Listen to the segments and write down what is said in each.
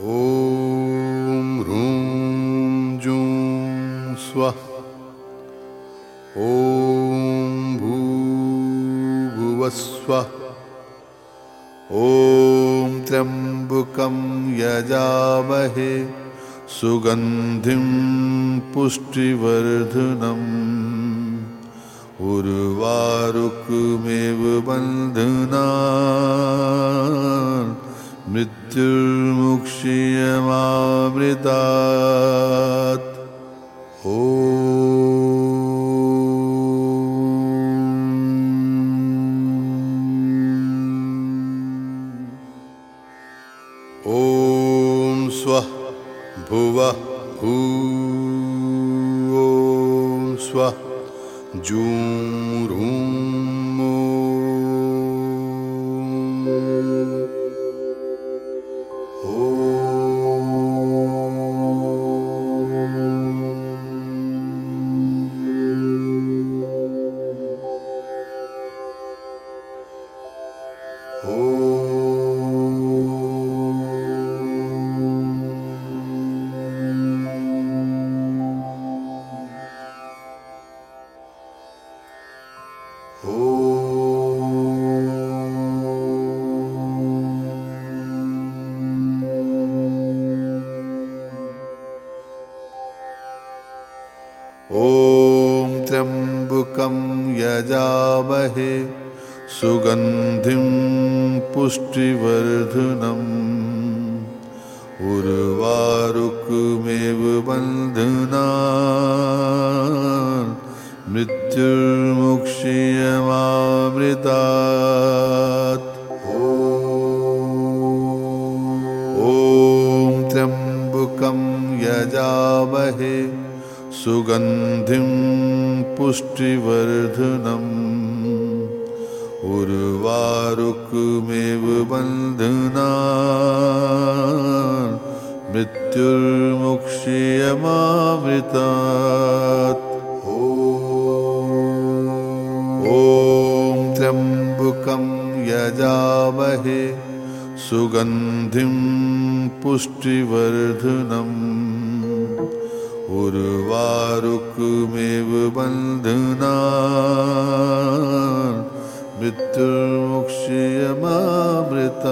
ॐ जूं स्वः। ॐ भूभुवस्वः। ॐ त्र्यम्बकं यजामहे। सुगन्धिं पुष्टिवर्धनम् उर्वारुकमेव बन्धना मृत्युर्मुक्षीयमामृतात् ओ स्वः भुवः भू। ॐ स्वः जूं यजामहे सुगन्धिं पुष्टिवर्धनम् उर्वारुकमेव बन्धना मृत्युर्मुक्षीयमामृतात् त्र्यम्बकं यजामहे सुगन्धिं पुष्टिवर्धनम् उर्वारुकमेव बन्धना ॐ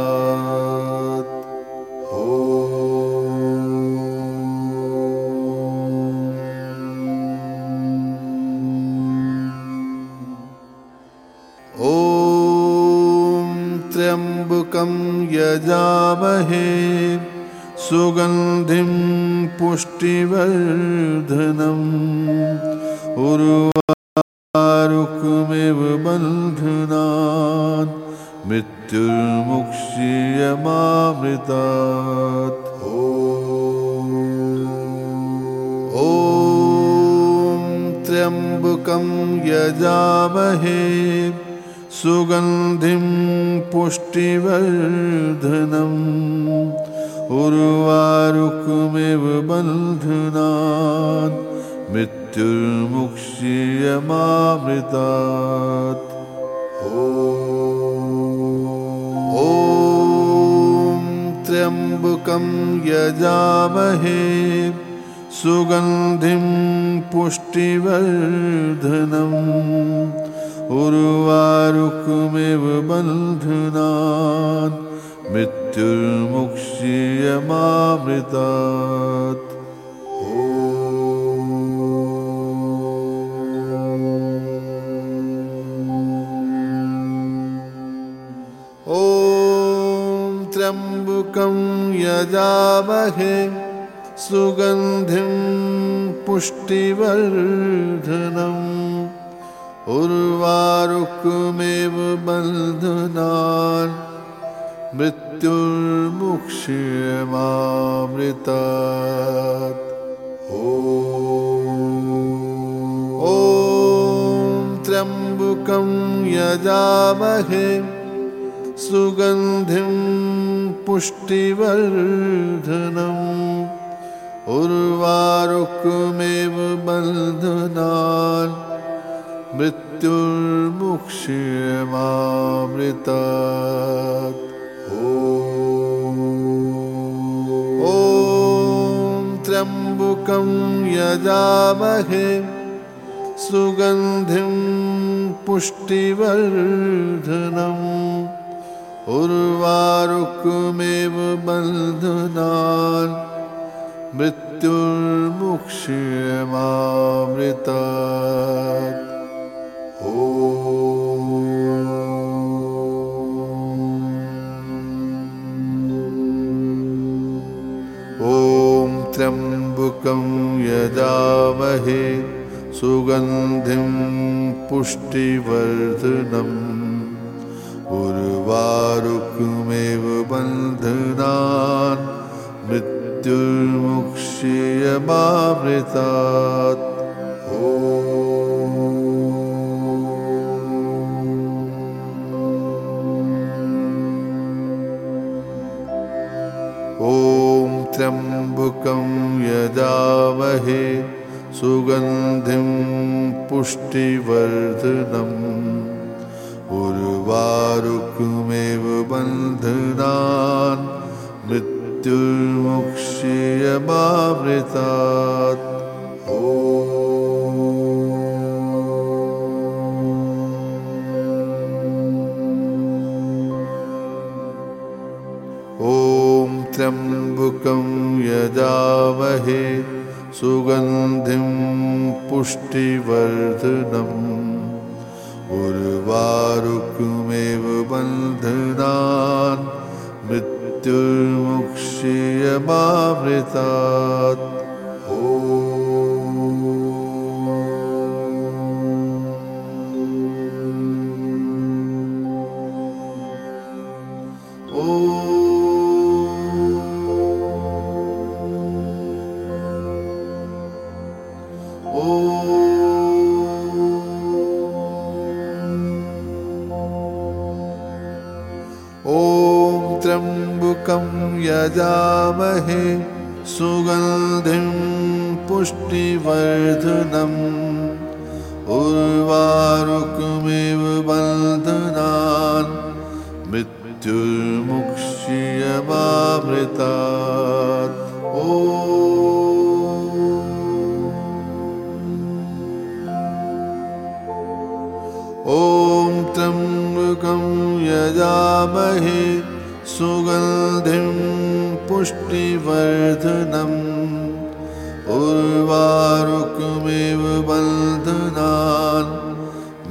त्र्यम्बकं यजामहे सुगन्धिं पुष्टिवर्धनम्। उर्वारुकमिव बन्धनान् मृत्युर्मुक्षीयमामृतात् ॐ त्र्यम्बकं यजामहे सुगन्धिं पुष्टिवर्धनम्। उर्वारुकमिव मृत्युर्मुक्षीयमामृतात्। ॐ यजामहे। सुगन्धिं पुष्टिवर्धनम्। उर्वारुकमिव बन्धनान्। मृत्युर्मुक्षीयमामृतात् यजामहे सुगन्धिं पुष्टिवर्धनम्। उर्वारुकमेव बन्धनान् मृत्युर्मुक्षीयमामृतात् ॐ त्र्यम्बकं यजामहे सुगन्धिं पुष्टिवर्धनम्। उर्वारुकमेव बन्धनान्। मृत्युर्मुक्षीयमामृतात्। ॐ त्र्यम्बकं यजामहे। सुगन्धिं पुष्टिवर्धनम् उर्वारुकमेव बन्धनान् मृत्युर्मुक्ष्यमामृता ॐ त्र्यम्बकं यजामहे सुगन्धिं पुष्टिवर्धनम् उर्वारुकमेव बन्धनान् मृत्युर्मुक्ष्यमामृतात् ॐ त्र्यम्बकं यजामहे सुगन्धिं पुष्टिवर्धनम् उर्वारुकमेव बन्धनान् मृत्युर्मुक्ष्यमामृतात् ॐ त्र्यम्बकं यजामहे सुगन्धिं पुष्टिवर्धनम् उर्वारुकमेव बन्धनान् मृत्युर्मुक्ष्यमामृतात् यजामहे सुगन्धिं पुष्टिवर्धनम्। उर्वारुकमेव बन्धनान् मृत्युर्मुक्ष्यमामृतात् ॐ त्र्यम्बकं यजामहे सुगन्धिं पुष्टिवर्धनम् उर्वारुकमेव बन्धनान्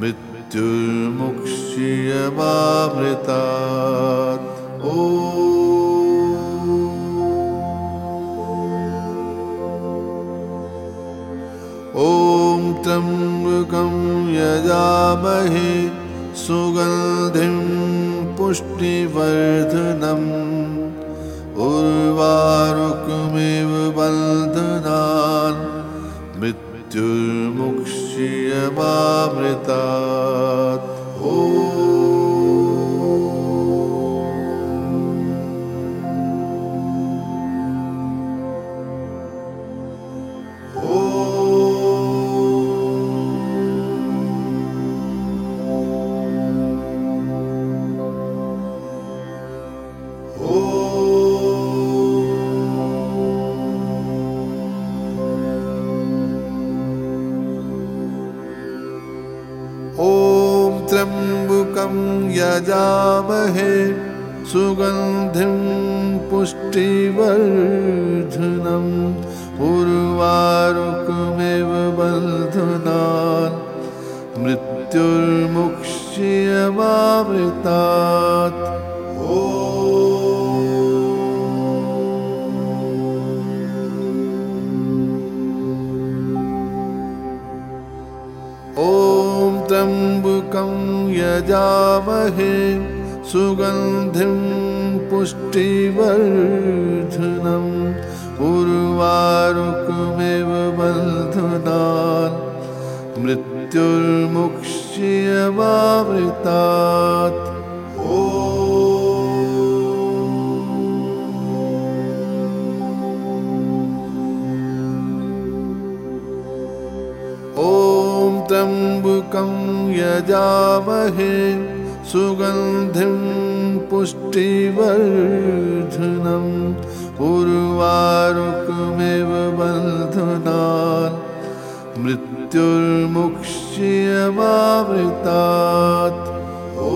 मृत्युर्मुक्ष्यमामृतात् ॐ त्र्यम्बकं यजामहे सुगन्धिं पुष्टिवर्धनम्। उर्वारुकमेव मृत्युर्मुक्ष्यमामृतात्। ॐ यजामहे सुगन्धिं पुष्टिवर्धनम् उर्वारुकमेव बन्धनान् मृत्युर्मुक्ष्यमामृतात् यजामहे सुगन्धिं पुष्टिवर्धनम् उर्वारुकमेव बन्धनान् मृत्युर्मुक्ष्यमामृतात् यजामहे सुगन्धिं पुष्टिवर्धनम् उर्वारुकमेव बन्धनान् मृत्युर्मुक्ष्यमावृतात्। ओ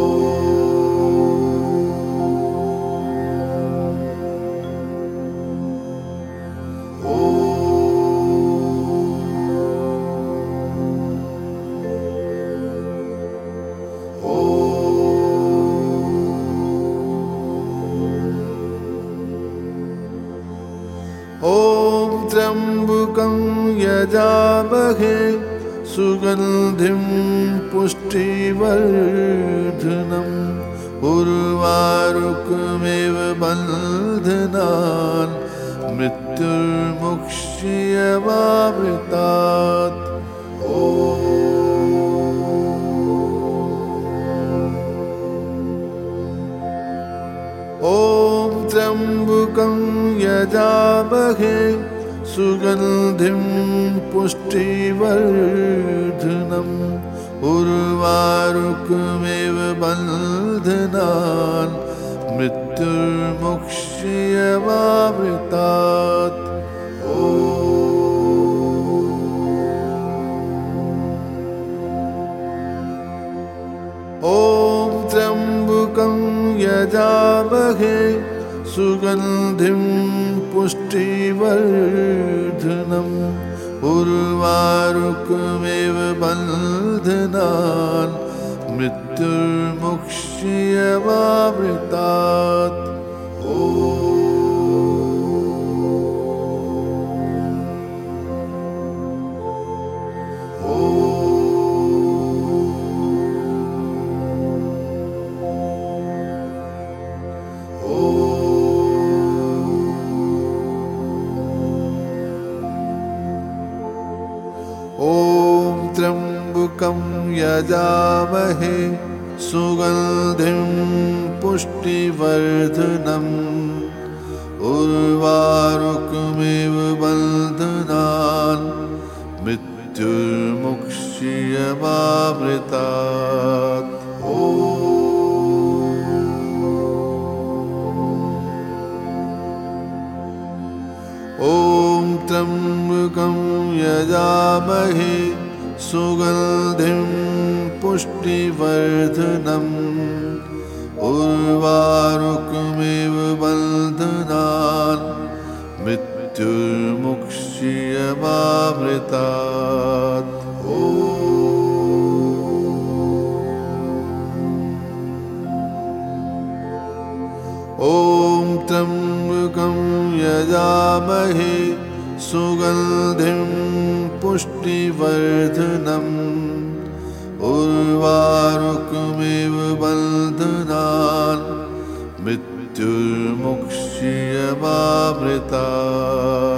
सुगन्धिं पुष्टिवर्धनम्। उर्वारुकमेव बन्धनान्। मृत्युर्मुक्ष्यमावृतात् ओ ॐ त्र्यम्बकं यजामहे सुगन्धिं पुष्टिवर्धनम् उर्वारुकमेव बन्धनान् ओ ॐ त्र्यम्बकं यजामहे सुगन्धिं पुष्टिवर्धनम् उर्वारुकमेव बन्धनान् मृत्युर्मुक्ष्यमावृतात् ओ यजामहे सुगन्धिं पुष्टिवर्धनम् उर्वारुकमेव बन्धनान् मृत्युर्मुक्ष्यमावृतात् ओ। ॐ त्र्यम्बकं यजामहे सुगन्धिं पुष्टिवर्धनम् उर्वारुकमेव बन्धनान्। मृत्युर्मुक्ष्यमावृतात्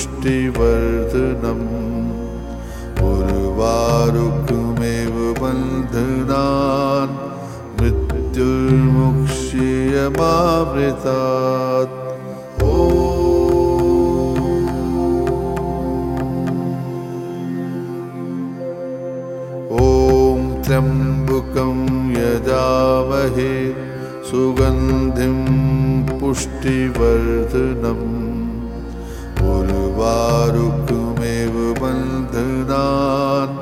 पुष्टिवर्धनम् उर्वारुकमेव बन्धनान् मृत्युर्मुक्ष्यमावृतात् ओ ॐ त्र्यम्बकं यजामहे सुगन्धिं पुष्टिवर्धनम् उर्वारुकमेव बन्धनान्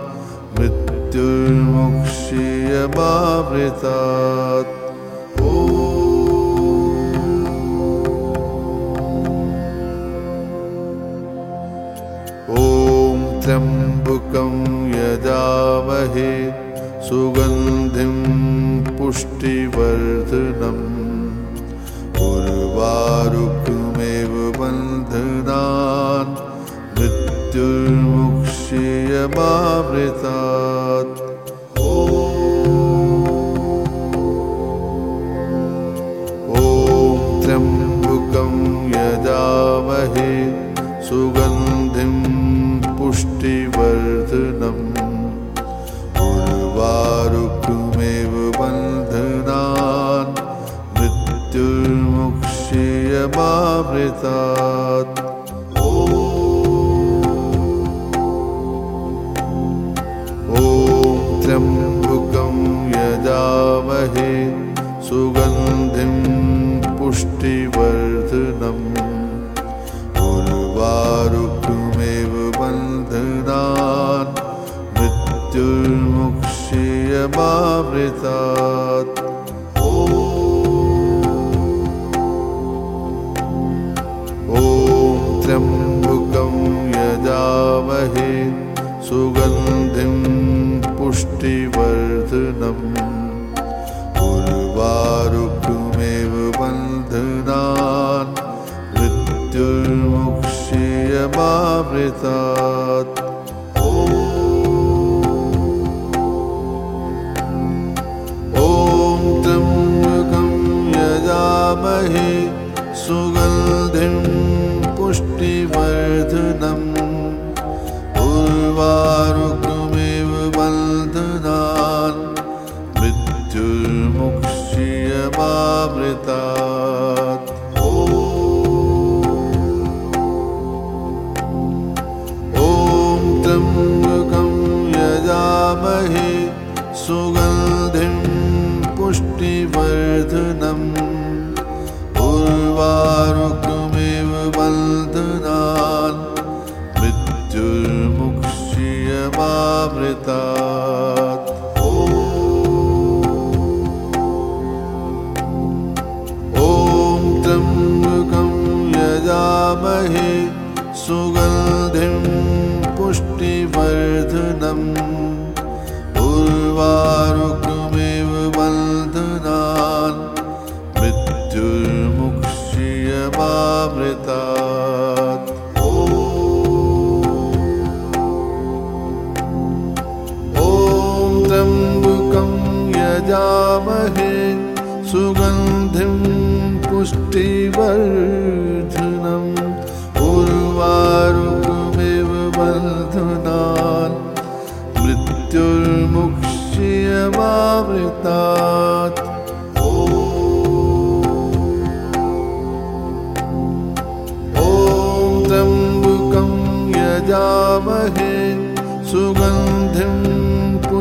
मृत्युर्मुक्ष्यमावृतात् ॐ त्र्यम्बकं यजामहे सुगन्धिं पुष्टिवर्धनम् सुबन्धरात् मृत्युर्मुक्ष्यमावृतात् ओं त्र्यं युगं यदा सुगन्धिं पुष्टिवर्धनम्। ॐ त्र्यम्बकं यजामहे सुगन्धिं पुष्टिवर्धनम् उर्वारुकमेव बन्धनान् मृत्युर्मुक्षीयमावृतात् ॐ त्र्यम्बकं यजामहे सुगन्धिं पुष्टिवर्धनम् उर्वारुकमेव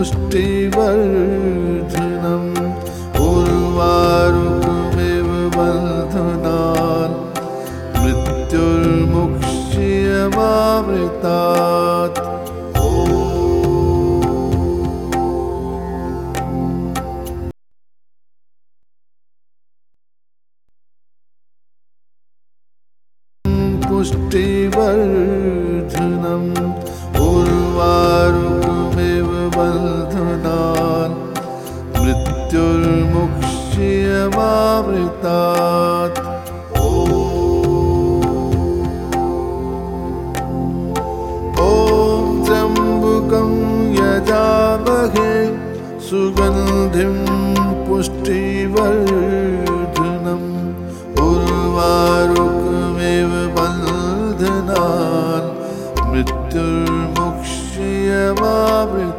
पुष्टिवर्धनम् उर्वारुकमेव बन्धनान् मृत्युर्मुक्षीयमावृतात् पुष्टिवर्धनम् उर्वारुकमेव ॐ त्र्यम्बकं यजामहे सुगन्धिं पुष्टिवर्धनम् उर्वारुकमेव बन्धनान् मृत्युर्मुक्षीयमावृतात्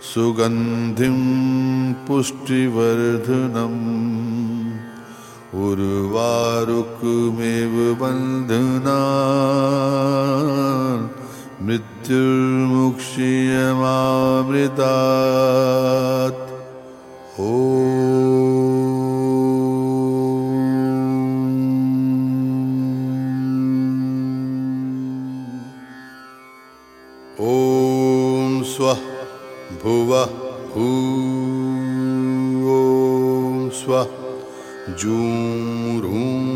सुगन्धिं पुष्टिवर्धनम् उर्वारुकमेव बन्धना मृत्युर्मुक्षीयमामृतात्। ॐ भुवः भू ॐ स्वः। जूं ॐ